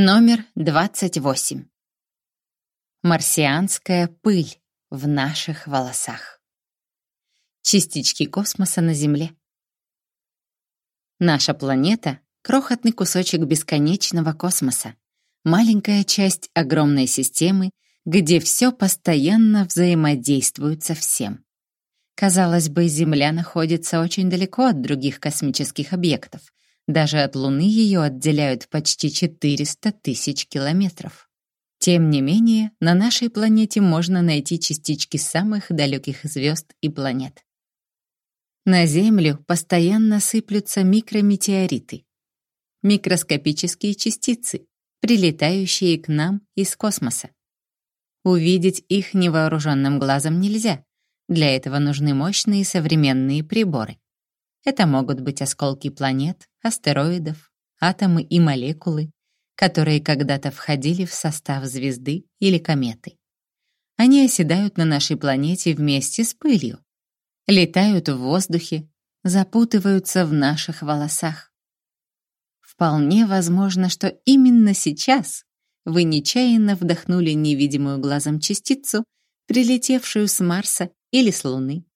Номер 28. Марсианская пыль в наших волосах. Частички космоса на Земле. Наша планета — крохотный кусочек бесконечного космоса, маленькая часть огромной системы, где все постоянно взаимодействует со всем. Казалось бы, Земля находится очень далеко от других космических объектов, даже от Луны ее отделяют почти 400 тысяч километров. Тем не менее, на нашей планете можно найти частички самых далеких звезд и планет. На Землю постоянно сыплются микрометеориты, микроскопические частицы, прилетающие к нам из космоса. Увидеть их невооруженным глазом нельзя. Для этого нужны мощные современные приборы. Это могут быть осколки планет, астероидов, атомы и молекулы, которые когда-то входили в состав звезды или кометы. Они оседают на нашей планете вместе с пылью, летают в воздухе, запутываются в наших волосах. Вполне возможно, что именно сейчас вы нечаянно вдохнули невидимую глазом частицу, прилетевшую с Марса или с Луны.